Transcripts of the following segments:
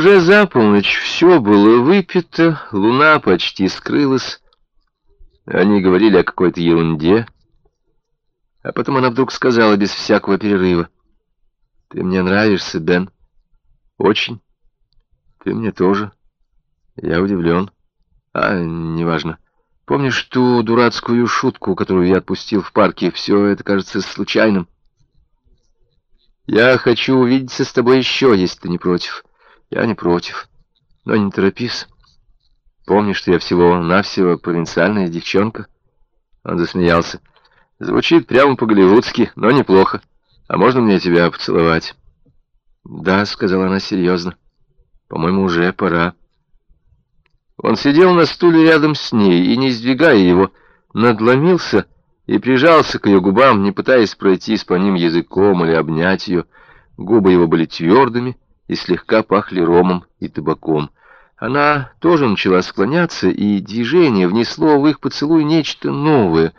Уже за полночь все было выпито, луна почти скрылась. Они говорили о какой-то ерунде. А потом она вдруг сказала без всякого перерыва. «Ты мне нравишься, Бен. Очень. Ты мне тоже. Я удивлен. А, неважно. Помнишь ту дурацкую шутку, которую я отпустил в парке? Все это кажется случайным. Я хочу увидеться с тобой еще, если ты не против». Я не против. Но не торопись. Помнишь, что я всего-навсего провинциальная девчонка? Он засмеялся. Звучит прямо по-голливудски, но неплохо. А можно мне тебя поцеловать? Да, сказала она серьезно. По-моему, уже пора. Он сидел на стуле рядом с ней и, не сдвигая его, надломился и прижался к ее губам, не пытаясь пройтись по ним языком или обнять ее. Губы его были твердыми, и слегка пахли ромом и табаком. Она тоже начала склоняться, и движение внесло в их поцелуй нечто новое.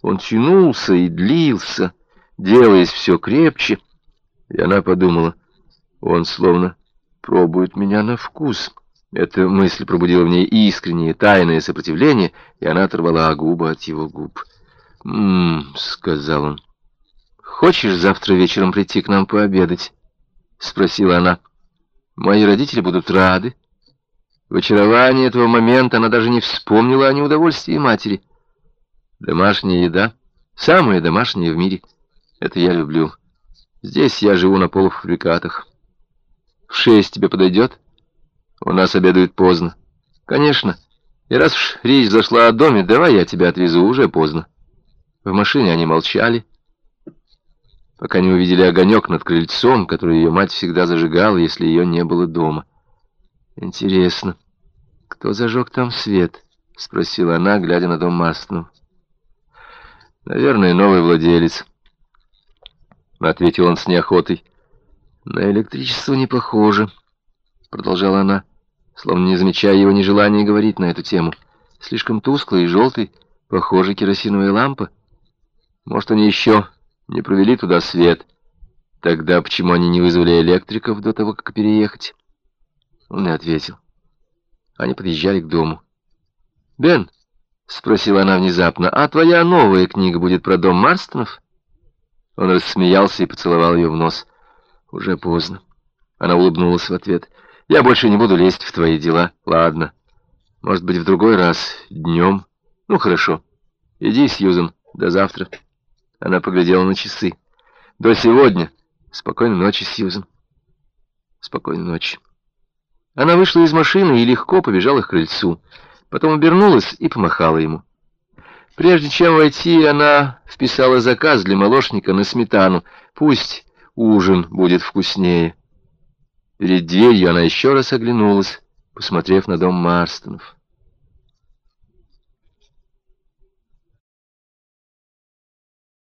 Он тянулся и длился, делаясь все крепче, и она подумала, он словно пробует меня на вкус. Эта мысль пробудила в ней искреннее, тайное сопротивление, и она оторвала губы от его губ. «М-м-м», сказал он, — «хочешь завтра вечером прийти к нам пообедать?» — спросила она. Мои родители будут рады. В очаровании этого момента она даже не вспомнила о неудовольствии матери. Домашняя еда, самая домашняя в мире. Это я люблю. Здесь я живу на полуфабрикатах. В шесть тебе подойдет? У нас обедают поздно. Конечно. И раз уж речь зашла о доме, давай я тебя отвезу, уже поздно. В машине они молчали пока не увидели огонек над крыльцом, который ее мать всегда зажигала, если ее не было дома. «Интересно, кто зажег там свет?» — спросила она, глядя на дом Мастну. «Наверное, новый владелец», — ответил он с неохотой. «На электричество не похоже», — продолжала она, словно не замечая его нежелания говорить на эту тему. «Слишком тусклый и желтый, похоже, керосиновая лампа. Может, они еще не провели туда свет. Тогда почему они не вызвали электриков до того, как переехать? Он и ответил. Они подъезжали к дому. «Бен», — спросила она внезапно, — «а твоя новая книга будет про дом Марстонов?» Он рассмеялся и поцеловал ее в нос. «Уже поздно». Она улыбнулась в ответ. «Я больше не буду лезть в твои дела. Ладно. Может быть, в другой раз, днем. Ну, хорошо. Иди, Сьюзен, до завтра». Она поглядела на часы. «До сегодня. Спокойной ночи, Сьюзен». «Спокойной ночи». Она вышла из машины и легко побежала к крыльцу. Потом обернулась и помахала ему. Прежде чем войти, она вписала заказ для молочника на сметану. Пусть ужин будет вкуснее. Перед дверью она еще раз оглянулась, посмотрев на дом Марстонов.